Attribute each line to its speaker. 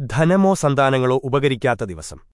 Speaker 1: ധനമോ സന്താനങ്ങളോ ഉപകരിക്കാത്ത ദിവസം.